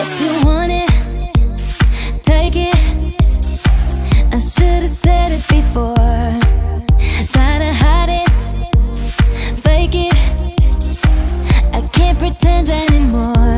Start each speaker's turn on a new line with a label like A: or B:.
A: If you want it, take it. I should've said it before. Try to hide it, fake it. I can't pretend anymore.